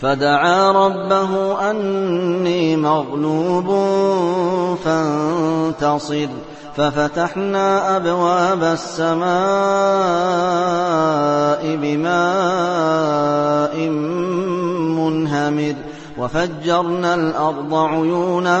فدعا ربه أني مغلوب فانتصر ففتحنا أبواب السماء بماء منهمر وفجرنا الأرض عيونا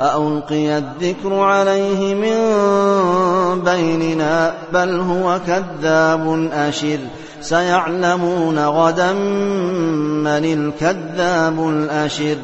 أألقي الذكر عليه من بيننا بل هو كذاب أشر. سيعلمون غدا من الكذاب الأشر.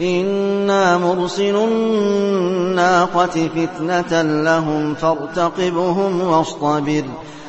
إنا مرسل الناقة فتنة لهم فارتقبهم واصطبر.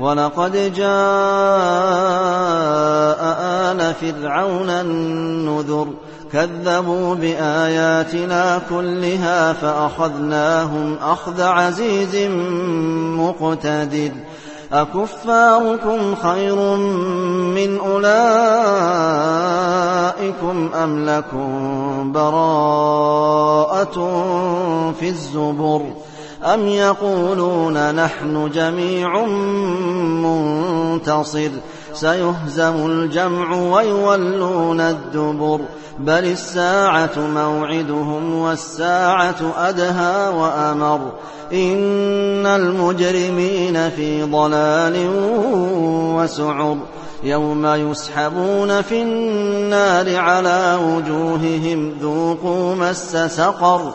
ولقد جاء آلَ فِرْعَوْنَ النُّذُرُ كَذَّبُوا بِآيَاتِنَا كُلِّهَا فَأَخَذْنَاهُمْ أَخْذَ عَزِيزٍ مُّقْتَدِرٍ أَكُفَّارُكُمْ خَيْرٌ مِّنْ أُولَٰئِكُمْ أَمْ لَكُم بَرَاءَةٌ فِي الزُّبُرِ أَمْ يَقُولُونَ نَحْنُ جَمِيعٌ مُّنتَصِرٌ سَيُهْزَمُ الْجَمْعُ وَيُوَلُّونَ الدُّبُرَ بَلِ السَّاعَةُ مَوْعِدُهُمْ وَالسَّاعَةُ أَدْهَىٰ وَأَمَرُّ إِنَّ الْمُجْرِمِينَ فِي ضَلَالٍ وَسُعُرٍ يَوْمَ يُسْحَبُونَ فِي النَّارِ عَلَىٰ وُجُوهِهِمْ ذُوقُوا مَسَّ سَقَرَ